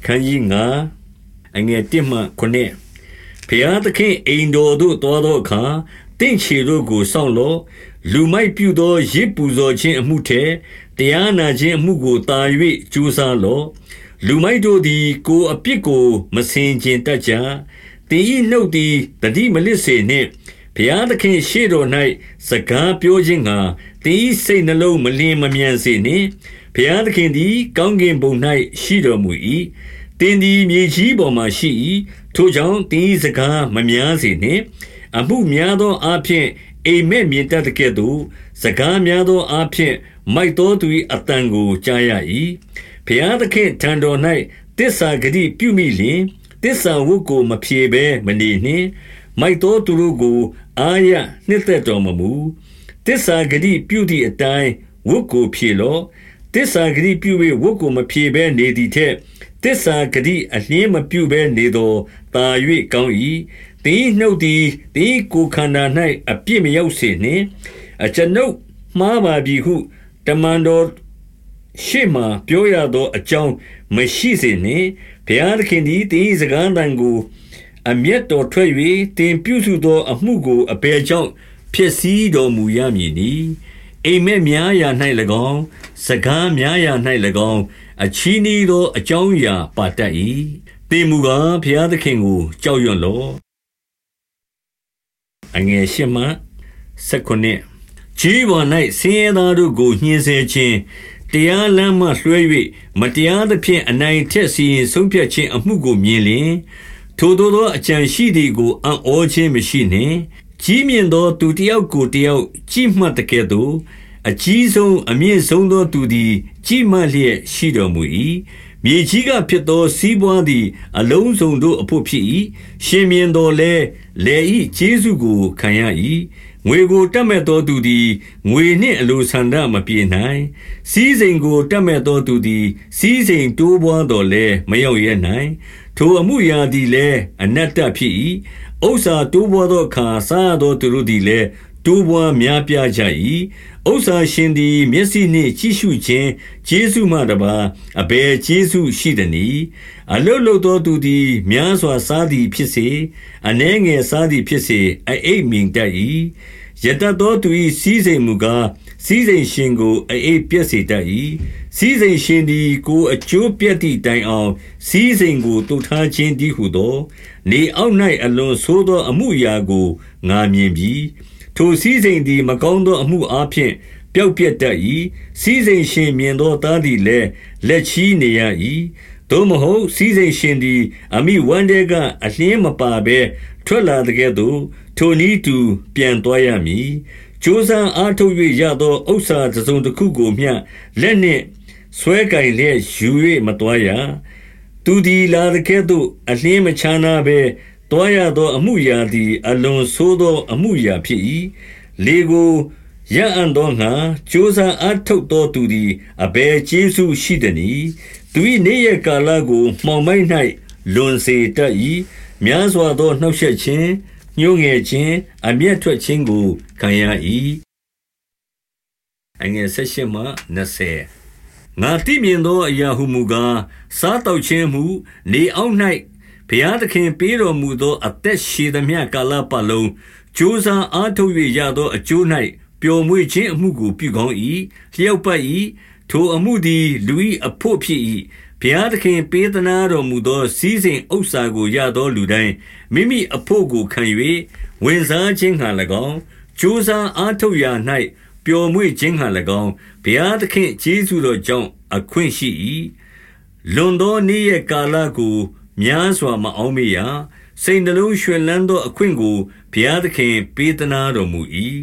အခန်းကြီး9အငယ်1မှ9ဘုရားသခင်အိမ်တော်သို့သွားသောအခါတင့်ချေတို့ကိုစောင့်လော့လူမိုက်ပြုသောရစ်ပူဇော်ခြင်းအမှုထက်တရားနာခြင်းအမှုကိုတာ၍ကြိုးစားလော့လူမိုက်တို့သည်ကိုအပြစ်ကိုမစင်ကျင်တတ်ကြတင်းဤနှုတ်သည်တတိမလစ်စေနှင့်ဘုရားသခင်ရှေ့တော်၌စကားပြောခြင်းငှာတင်းဤစိတ်နှလုံးမလင်းမမြန်စေနှင့် ဘုရားသခင်သည် ကောင်းကင်ဘုံ၌ရှိတော်မူ၏တင်းသည် မြေကြီးပေါ်မှရှိ၏ထိုကြောင့်တင်းဤစကားမများစေနှင့် အမှုများသောအားဖြင့် အိမ်မက်မြင်တတ်တဲ့ကဲ့သို့ စကားများသောအားဖြင့် မိုက်တော်သူ၏အတန်ကို ကြားရ၏ဘုရားသခင်ထံတော်၌တစ္ဆာဂတိပြုမိလျင်တစ္ဆာဝုတ်ကို မဖြေဘဲမနေနှင့် မိုက်တော်သူတို့ကို အာရနှစ်သက်တော်မမူတစ္ဆာဂတိပြုသည့်အတိုင်းဝုတ်ကိုဖြေလော့ တစ္ဆာဂတိပြု၍ဝုတ်ကိုမဖြေဘဲနေသည်ထက်တစ္ဆာဂတိအလျင်းမပြုဘဲနေသောတာ၍ကောင်း၏တင်းနှုတ်သည်တင်းကိုခန္ဓာ၌အပြစ်မရောက်စေနှင့်အကျွန်ုပ်မှားပါပြီဟုတမန်တော်ရှေ့မှပြောရသောအကြောင်းမရှိစေနှင့်ဘုရားသခင်သည်တင်းစကားတန်ကိုအမျက်တော်ထွက်၍တင်ပြုစုသော အမှုကိုအပေကြောင့်ဖြစ်စည်းတော်မူရမည်နီ အိမ်မက်များရာ၌၎င်းစကားများရာ၌၎င်းအချီးနှီးသောအကြောင်းအရာပါတတ်၏တင်မူကားဘုရားသခင်ကိုကြောက်ရွံ့လော့အငယ်ရှမှ၁၉ကြီးပေါ်၌ဆင်းရဲသားတို့ကိုညှင်းဆဲခြင်းတရားလမ်းမှလွှဲ၍မတရားသဖြင့်အနိုင်ထက်စီရင်ဆုံးဖြတ်ခြင်းအမှုကိုမြင်လျင်ထိုသောသောအကြံရှိသည်ကိုအံ့ဩခြင်းမရှိနှင့် ကြီးမြင့်သောသူတယောက်ကိုတယောက်ကြည်မှတ်တကဲ့သို့အကြီးဆုံးအမြင့်ဆုံးသောသူသည် ကြည်မှတ်လျက်ရှိတော်မူ၏မြေကြီးကဖြစ်သော စီးပွားသည် အလုံးစုံတို့အဖို့ဖြစ်၏ရှင်မြင်တော်လဲလေဤကျေးဇူးကိုခံရ၏ငွေကိုတတ်မဲ့သောသူသည်ငွေနှင့်အလိုဆန္ဒမပြေနိုင်စည်းစိမ်ကိုတတ်မဲ့သောသူသည်စည်းစိမ်တိုးပွားတော်လဲမရောက်ရနိုင်ထိုအမှုရာသည်လည်းအနတ္တဖြစ်၏ ဥစ္စာတိုးပွားသောအခါ စားသောသူတို့သည်လည်း တိုးပွားများပြားကြ၏ဥစ္စာရှင်သည် မျက်စိနှင့်ကြည့်ရှုခြင်း ကျေးဇူးမှတပါအဘယ်ကျေးဇူးရှိသနည်း အလုလုသောသူသည် များစွာစားသည်ဖြစ်စေ အနှဲငယ်စားသည်ဖြစ်စေ အအိတ်မြင်တတ်၏ယတသောသူ၏စည်းစိမ်မူကား စည်းစိမ်ရှင်ကို အအိတ်ပြည့်စေတတ်၏ စည်းစိမ်ရှင်သည်ကိုအကျိုးပြည့်သည့်တိုင်အောင်စည်းစိမ်ကိုတုထားခြင်းတည်းဟုသော နေအောက်၌အလွန်ဆိုးသော အမှုရာကိုငါမြင်ပြီးထိုစည်းစိမ်သည်မကောင်းသောအမှုအားဖြင့်ပျောက်ပြက်တတ်၏စည်းစိမ်ရှင်မြင်သောသားသည်လည်းလက်ချီးနေရ၏သို့မဟုတ်စည်းစိမ်ရှင်သည်အမိဝမ်းတဲကအလင်းမပါဘဲထွက်လာတဲ့ကဲ့သို့ထိုနည်းတူပြန်သွားရမည်ကြိုးစားအားထုတ်၍ရသောဥစ္စာတစ်စုံတစ်ခုကိုမျှလက်နှင့် ဆွဲကင်လျက်ယူ၍မသွားရသူသည်လာတဲ့ကဲ့သို့အလင်းမချမ်းနာဘဲတွားရသော အမှုရာသည် အလွန်ဆိုးသော အမှုရာဖြစ်၏လေကိုရအံ့သောငါကြိုးစားအားထုတ်သောသူသည်အဘယ်ကျေးဇူးရှိသနည်းသူ၏နေ့ရက်ကာလကိုမှောင်မိုက်၌လွန်စေတတ်၏များစွာသောနှောက်ယှက်ခြင်းညှိုးငယ်ခြင်းအမျက်ထွက်ခြင်းကိုခံရ၏အငယ်၁၈မှ20 ငါတိမြင်သောအရာဟုမူကားစားတောက်ခြင်းမှုနေအောက်၌ဘုရားသခင်ပေးတော်မူသော အသက်ရှည်သမျှကာလပတ်လုံးကြိုးစားအားထုတ်၍ရသောအကျိုး၌ပျော်မွေ့ခြင်းအမှုကိုပြုကောင်း၏လျောက်ပတ်၏ထိုအမှုသည်လူ၏အဖို့ဖြစ်၏ဘုရားသခင်ပေးသနာတော်မူသော စည်းစိမ်ဥစ္စာကိုရသောလူတိုင်းမိမိအဖို့ကိုခံ၍ဝင်စားခြင်းဟံ၎င်းကြိုးစားအားထုတ်ရာ၌ ပျော်မွေ့ခြင်းဟံ၎င်းဘုရားသခင်ကျေးဇူးတော်ကြောင့်အခွင့်ရှိ၏လွန်သောနေ့ရက်ကာလကိုများစွာမအောင်မေရစိတ်နှလုံးရွှင်လန်းသောအခွင့်ကိုဘုရားသခင်ပေးသနာတော်မူ၏